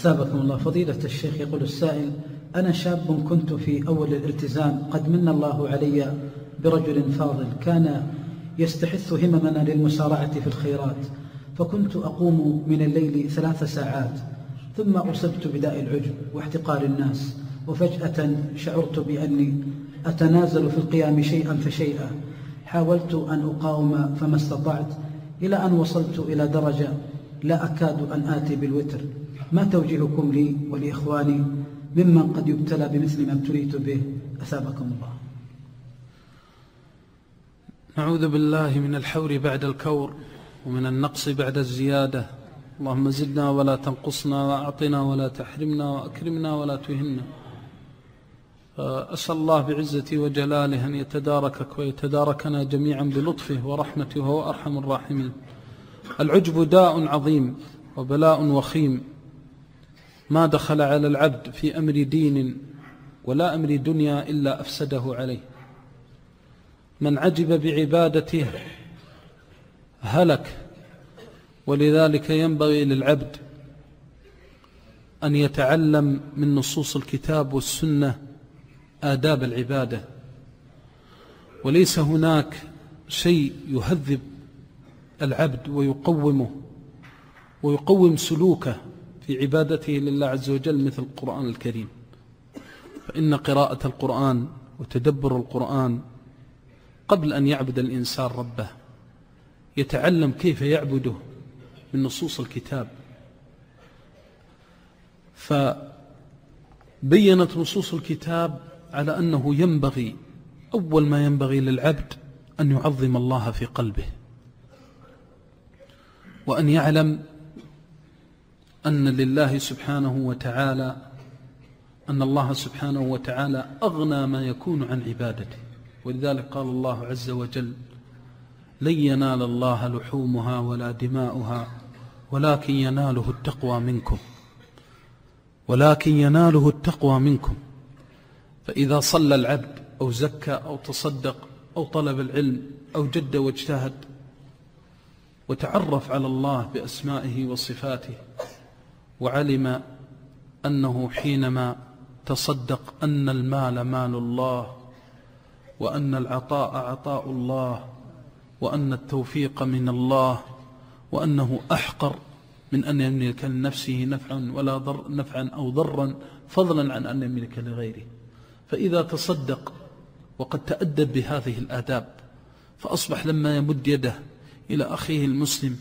أثابكم الله. فضيلة الشيخ يقول السائل أنا شاب كنت في أول الالتزام قد من الله علي برجل فاضل كان يستحث هممنا للمسارعة في الخيرات فكنت أقوم من الليل ثلاث ساعات ثم أصبت بداء العجب واحتقار الناس وفجأة شعرت بأني أتنازل في القيام شيئا فشيئا. حاولت أن أقاوم فما استطعت إلى أن وصلت إلى درجة لا أكاد أن آتي بالوتر. ما توجيهكم لي ولإخواني ممن قد يبتلى بمثل ما ابتليت به؟ أثابكم الله. نعوذ بالله من الحور بعد الكور ومن النقص بعد الزيادة. اللهم زدنا ولا تنقصنا وأعطنا ولا تحرمنا وأكرمنا ولا تهنا. أسأل الله بعزتي وجلاله أن يتداركك ويتداركنا جميعا بلطفه ورحمته وهو أرحم الراحمين. العجب داء عظيم وبلاء وخيم. ما دخل على العبد في أمر دين ولا أمر دنيا إلا أفسده عليه. من عجب بعبادته هلك ولذلك ينبغي للعبد أن يتعلم من نصوص الكتاب والسنة آداب العبادة. وليس هناك شيء يهذب العبد ويقومه ويقوم سلوكه في عبادته لله عز وجل مثل القرآن الكريم. فإن قراءة القرآن وتدبر القرآن قبل أن يعبد الإنسان ربه يتعلم كيف يعبده من نصوص الكتاب. فبينت نصوص الكتاب على أنه ينبغي أول ما ينبغي للعبد أن يعظم الله في قلبه وأن يعلم أن لله سبحانه وتعالى أن الله سبحانه وتعالى أغنى ما يكون عن عبادته. ولذلك قال الله عز وجل لن ينال الله لحومها ولا دماؤها ولكن يناله التقوى منكم ولكن يناله التقوى منكم. فإذا صلى العبد أو زكى أو تصدق أو طلب العلم أو جد واجتهد وتعرف على الله بأسمائه وصفاته وعلم أنه حينما تصدق أن المال مال الله وأن العطاء عطاء الله وأن التوفيق من الله وأنه أحقر من أن يملك لنفسه نفعا ولا ضر نفعا أو ضرا فضلا عن أن يملك لغيره. فإذا تصدق وقد تأدب بهذه الآداب فأصبح لما يمد يده إلى أخيه المسلم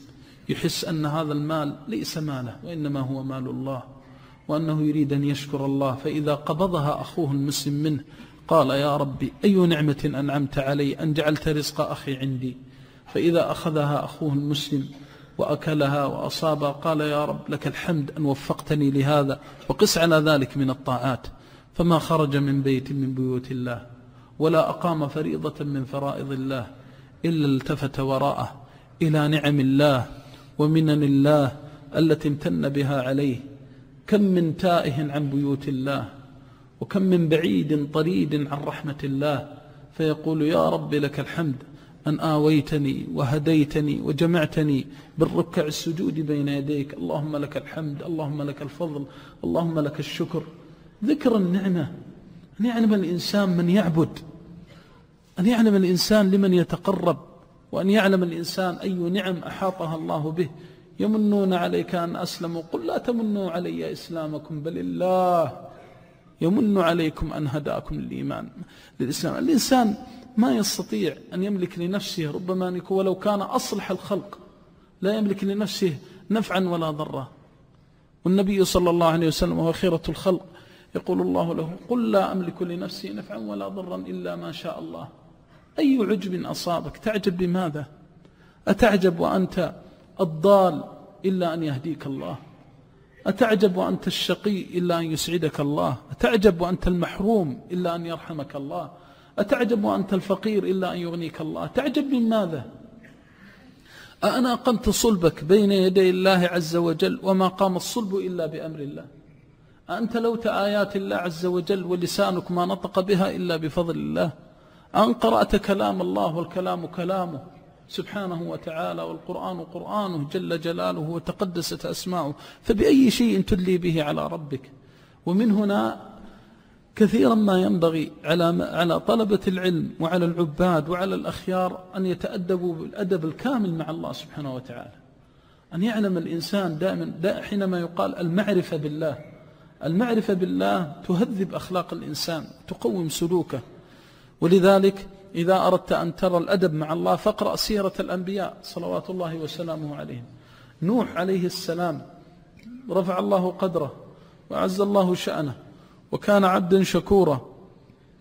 يحس أن هذا المال ليس ماله وإنما هو مال الله وأنه يريد أن يشكر الله. فإذا قبضها أخوه المسلم منه قال يا ربي أي نعمة أنعمت علي أن جعلت رزق أخي عندي؟ فإذا أخذها أخوه المسلم وأكلها وأصابها قال يا رب لك الحمد أن وفقتني لهذا وقس على ذلك من الطاعات فما خرج من بيت من بيوت الله ولا أقام فريضة من فرائض الله إلا التفت وراءه إلى نعم الله. ومنن الله التي امتن بها عليه. كم من تائه عن بيوت الله وكم من بعيد طريد عن رحمة الله. فيقول يا رب لك الحمد أن آويتني وهديتني وجمعتني بالركع السجود بين يديك. اللهم لك الحمد اللهم لك الفضل اللهم لك الشكر. ذكر النعمة أن يعلم الإنسان من يعبد أن يعلم الإنسان لمن يتقرب. وأن يعلم الإنسان أي نعم أحاطها الله به. يمنون عليك أن أسلموا. قل لا تمنوا علي إسلامكم بل الله يمن عليكم أن هداكم الإيمان للإسلام. الإنسان ما يستطيع أن يملك لنفسه ربما أن يكون ولو كان أصلح الخلق لا يملك لنفسه نفعا ولا ضرا. والنبي صلى الله عليه وسلم وهو خيرة الخلق يقول الله له قل لا أملك لنفسي نفعا ولا ضرا إلا ما شاء الله. أي عجب أصابك؟ تعجب بماذا؟ أتعجب وأنت الضال إلا أن يهديك الله؟ أتعجب وأنت الشقي إلا أن يسعدك الله؟ أتعجب وأنت المحروم إلا أن يرحمك الله؟ أتعجب وأنت الفقير إلا أن يغنيك الله؟ تعجب من ماذا؟ أنا أقمت صلبك بين يدي الله عز وجل وما قام الصلب إلا بأمر الله. أنت لوت آيات الله عز وجل ولسانك ما نطق بها إلا بفضل الله. أن قرأت كلام الله والكلام كلامه. سبحانه وتعالى والقرآن قرآنه جل جلاله وتقدست أسماؤه. فبأي شيء تدلي به على ربك؟ ومن هنا كثيرا ما ينبغي على على طلبة العلم وعلى العباد وعلى الأخيار أن يتأدبوا بالأدب الكامل مع الله سبحانه وتعالى. أن يعلم الإنسان دائما دا حينما يقال المعرفة بالله. المعرفة بالله تهذب أخلاق الإنسان تقوم سلوكه. ولذلك إذا أردت أن ترى الأدب مع الله فاقرأ سيرة الأنبياء صلوات الله وسلامه عليهم. نوح عليه السلام رفع الله قدره وعز الله شأنه وكان عبدا شكورا.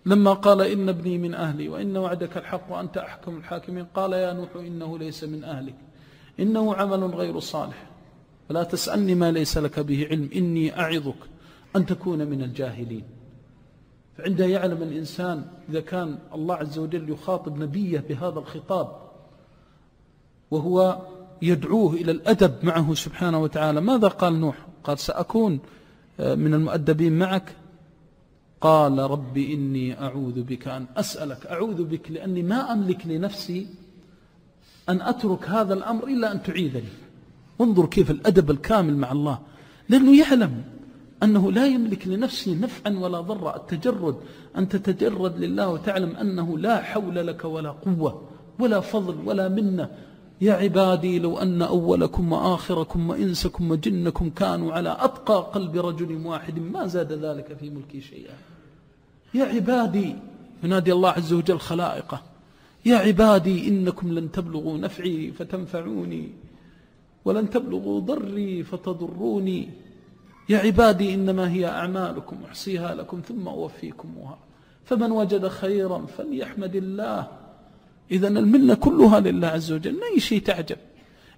لما قال إن ابني من أهلي وإن وعدك الحق وأنت أحكم الحاكمين قال يا نوح إنه ليس من أهلك. إنه عمل غير صالح. فلا تسألني ما ليس لك به علم. إني أعظك أن تكون من الجاهلين. فعندها يعلم الإنسان إذا كان الله عز وجل يخاطب نبيه بهذا الخطاب وهو يدعوه إلى الأدب معه سبحانه وتعالى. ماذا قال نوح؟ قال سأكون آه، من المؤدبين معك؟ قال رب إني أعوذ بك أن أسألك. أعوذ بك لأني ما أملك لنفسي أن أترك هذا الأمر إلا أن تعيذني. انظر كيف الأدب الكامل مع الله. لأنه يعلم أنه لا يملك لنفسه نفعا ولا ضرا. التجرد أن تتجرد لله وتعلم أنه لا حول لك ولا قوة ولا فضل ولا منة. يا عبادي لو أن أولكم وآخركم وإنسكم وجنكم كانوا على أتقى قلب رجل واحد ما زاد ذلك في ملكي شيئا. يا عبادي ينادي الله عز وجل خلائقه. يا عبادي إنكم لن تبلغوا نفعي فتنفعوني ولن تبلغوا ضري فتضروني. يا عبادي إنما هي أعمالكم أحصيها لكم ثم أوفيكمها فمن وجد خيرا فليحمد الله. إذا المنة كلها لله عز وجل. ما أي شيء تعجب؟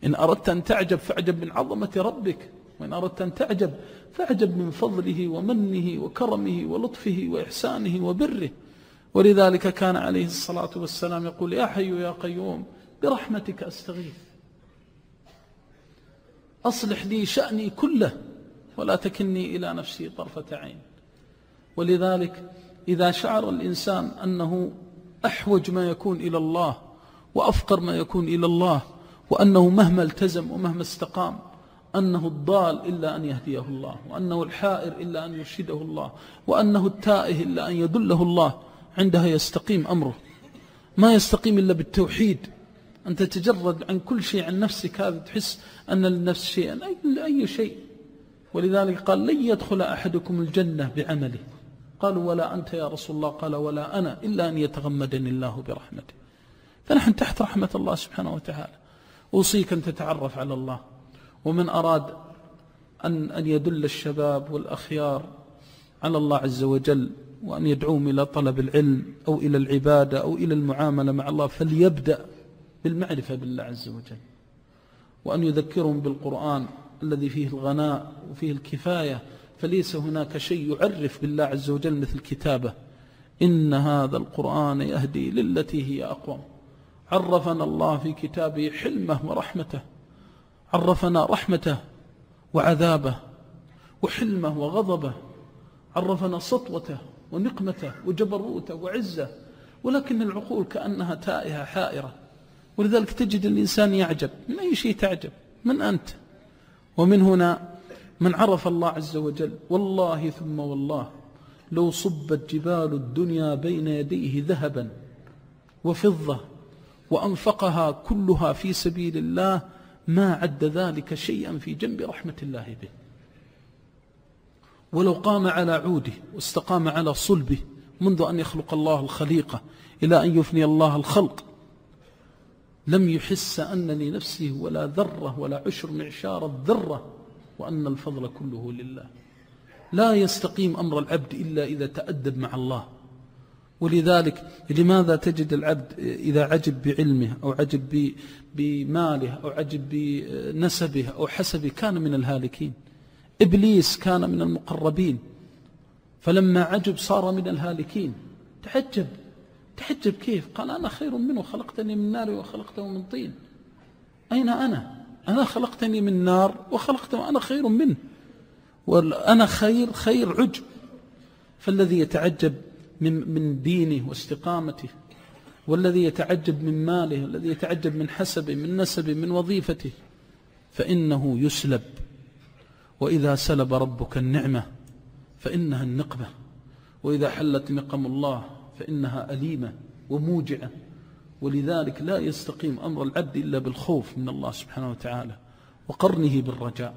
إن أردت أن تعجب فاعجب من عظمة ربك. وإن أردت أن تعجب فاعجب من فضله ومنه وكرمه ولطفه وإحسانه وبره. ولذلك كان عليه الصلاة والسلام يقول يا حي يا قيوم برحمتك أستغيث. أصلح لي شأني كله ولا تكني إلى نفسي طرفة عين. ولذلك إذا شعر الإنسان أنه أحوج ما يكون إلى الله وأفقر ما يكون إلى الله وأنه مهما التزم ومهما استقام أنه الضال إلا أن يهديه الله وأنه الحائر إلا أن يرشده الله وأنه التائه إلا أن يدله الله عندها يستقيم أمره. ما يستقيم إلا بالتوحيد. أن تتجرد عن كل شيء عن نفسك هذا تحس أن للنفس شيئا أي شيء. ولذلك قال لن يدخل أحدكم الجنة بعمله. قالوا ولا أنت يا رسول الله. قال ولا أنا إلا أن يتغمدني الله برحمته. فنحن تحت رحمة الله سبحانه وتعالى. أوصيك أن تتعرف على الله. ومن أراد أن, أن يدل الشباب والأخيار على الله عز وجل وأن يدعوهم إلى طلب العلم أو إلى العبادة أو إلى المعاملة مع الله فليبدأ بالمعرفة بالله عز وجل. وأن يذكرهم بالقرآن. الذي فيه الغناء وفيه الكفاية فليس هناك شيء يعرف بالله عز وجل مثل كتابه إن هذا القرآن يهدي للتي هي أقوم. عرفنا الله في كتابه حلمه ورحمته. عرفنا رحمته وعذابه وحلمه وغضبه. عرفنا سطوته ونقمته وجبروته وعزه. ولكن العقول كأنها تائهة حائرة. ولذلك تجد الإنسان يعجب. من أي شيء تعجب؟ من أنت؟ ومن هنا من عرف الله عز وجل والله ثم والله لو صبت جبال الدنيا بين يديه ذهبا وفضة وأنفقها كلها في سبيل الله ما عد ذلك شيئا في جنب رحمة الله به. ولو قام على عوده واستقام على صلبه منذ أن يخلق الله الخليقة إلى أن يفني الله الخلق لم يحس أن لنفسه ولا ذرة ولا عشر معشار الذرة وأن الفضل كله لله. لا يستقيم أمر العبد إلا إذا تأدب مع الله. ولذلك لماذا تجد العبد إذا عجب بعلمه أو عجب بماله أو عجب بنسبه أو حسبه كان من الهالكين؟ إبليس كان من المقربين. فلما عجب صار من الهالكين. تعجب. تعجب كيف قال أنا خير منه خلقتني من نار وخلقته من طين. أين أنا؟ أنا خلقتني من نار وخلقته أنا خير منه. وأنا خير خير عجب فالذي يتعجب من, من دينه واستقامته والذي يتعجب من ماله والذي يتعجب من حسبه من نسبه من وظيفته فإنه يسلب. وإذا سلب ربك النعمة فإنها النقمة. وإذا حلت نقم الله فإنها أليمة وموجعة ولذلك لا يستقيم أمر العبد إلا بالخوف من الله سبحانه وتعالى وقرنه بالرجاء.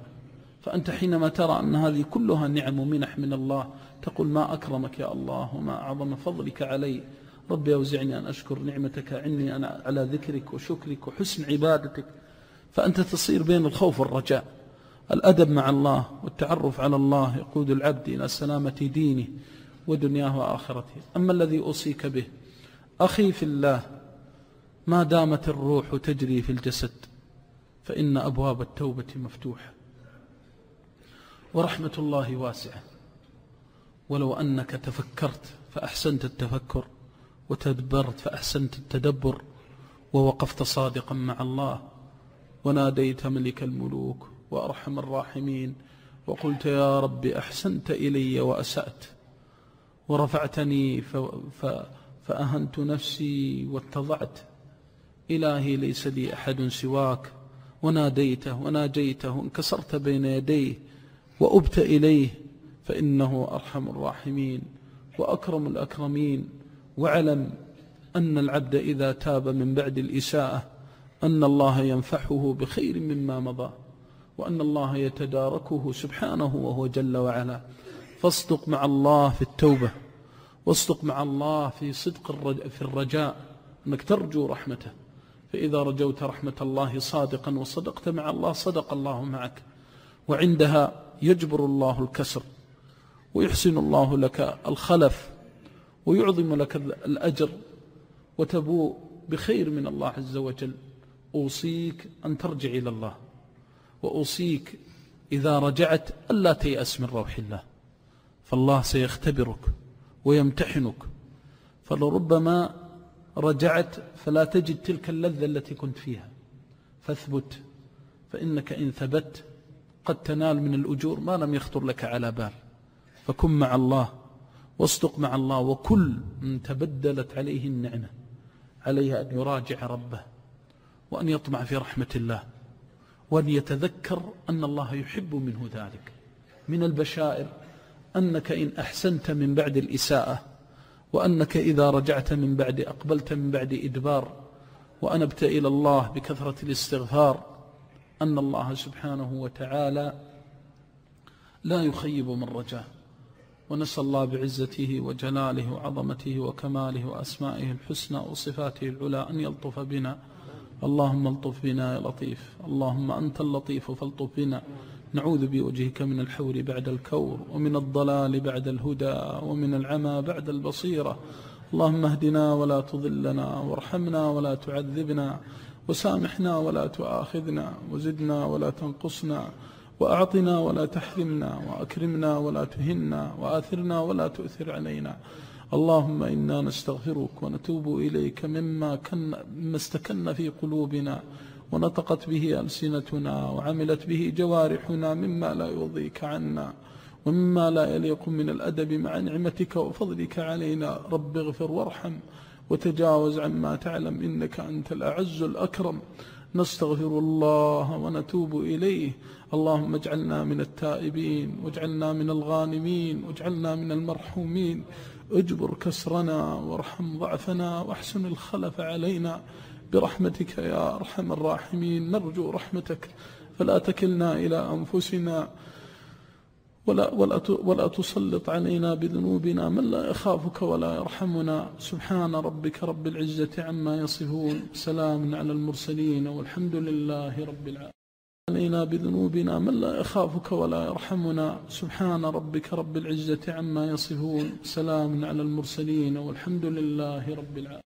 فأنت حينما ترى أن هذه كلها نعم ومنح من الله تقول ما أكرمك يا الله وما أعظم فضلك علي. ربي أوزعني أن أشكر نعمتك عني أنا على ذكرك وشكرك وحسن عبادتك. فأنت تصير بين الخوف والرجاء. الأدب مع الله والتعرف على الله يقود العبد إلى سلامة دينه. ودنياه وآخرته. أما الذي أوصيك به أخي في الله ما دامت الروح تجري في الجسد فإن أبواب التوبة مفتوحة. ورحمة الله واسعة. ولو أنك تفكرت فأحسنت التفكر وتدبرت فأحسنت التدبر ووقفت صادقا مع الله وناديت ملك الملوك وأرحم الراحمين وقلت يا رب أحسنت إلي وأسأت. ورفعتني. فأهنت نفسي واتضعت. إلهي ليس لي أحد سواك. وناديته وناجيته انكسرت بين يديه وأبت إليه فإنه أرحم الراحمين وأكرم الأكرمين. واعلم أن العبد إذا تاب من بعد الإساءة أن الله ينفحه بخير مما مضى وأن الله يتداركه سبحانه وهو جل وعلا. فاصدق مع الله في التوبة واصدق مع الله في صدق في الرجاء أنك ترجو رحمته. فإذا رجوت رحمة الله صادقا وصدقت مع الله صدق الله معك. وعندها يجبر الله الكسر ويحسن الله لك الخلف ويعظم لك الأجر وتبوء بخير من الله عز وجل. أوصيك أن ترجع إلى الله وأوصيك إذا رجعت ألا تيأس من روح الله. فالله سيختبرك ويمتحنك. فلربما رجعت فلا تجد تلك اللذة التي كنت فيها. فاثبت فإنك إن ثبت قد تنال من الأجور ما لم يخطر لك على بال. فكن مع الله واصدق مع الله وكل من تبدلت عليه النعمة عليه أن يراجع ربه وأن يطمع في رحمة الله وأن يتذكر أن الله يحب منه ذلك. من البشائر أنك إن أحسنت من بعد الإساءة وأنك إذا رجعت من بعد أقبلت من بعد إدبار وأنبت إلى الله بكثرة الاستغفار أن الله سبحانه وتعالى لا يخيب من رجاه. ونسأل الله بعزته وجلاله وعظمته وكماله وأسمائه الحسنى وصفاته العلى أن يلطف بنا. اللهم الطف بنا يا لطيف. اللهم أنت اللطيف فالطف بنا. نعوذ بوجهك من الحور بعد الكور ومن الضلال بعد الهدى ومن العمى بعد البصيرة. اللهم اهدنا ولا تضلنا وارحمنا ولا تعذبنا وسامحنا ولا تؤاخذنا وزدنا ولا تنقصنا وأعطنا ولا تحرمنا وأكرمنا ولا تهنا وآثرنا ولا تؤثر علينا. اللهم إنا نستغفرك ونتوب إليك مما, كن مما استكن في قلوبنا. ونطقت به ألسنتنا وعملت به جوارحنا مما لا يرضيك عنا ومما لا يليق من الأدب مع نعمتك وفضلك علينا. رب اغفر وارحم وتجاوز عما تعلم إنك أنت الأعز الأكرم. نستغفر الله ونتوب إليه. اللهم اجعلنا من التائبين واجعلنا من الغانمين واجعلنا من المرحومين. اجبر كسرنا وارحم ضعفنا واحسن الخلف علينا. برحمتك يا أرحم الراحمين نرجو رحمتك فلا تكلنا إلى أنفسنا ولا, ولا, ولا تسلط علينا بذنوبنا من لا يخافك ولا يرحمنا. سبحان ربك رب العزة عما يصفون. سلام على المرسلين والحمد لله رب العالمين علينا بذنوبنا من لا يخافك ولا يرحمنا. سبحان ربك رب العزة عما يصفون. سلام على المرسلين والحمد لله رب العالمين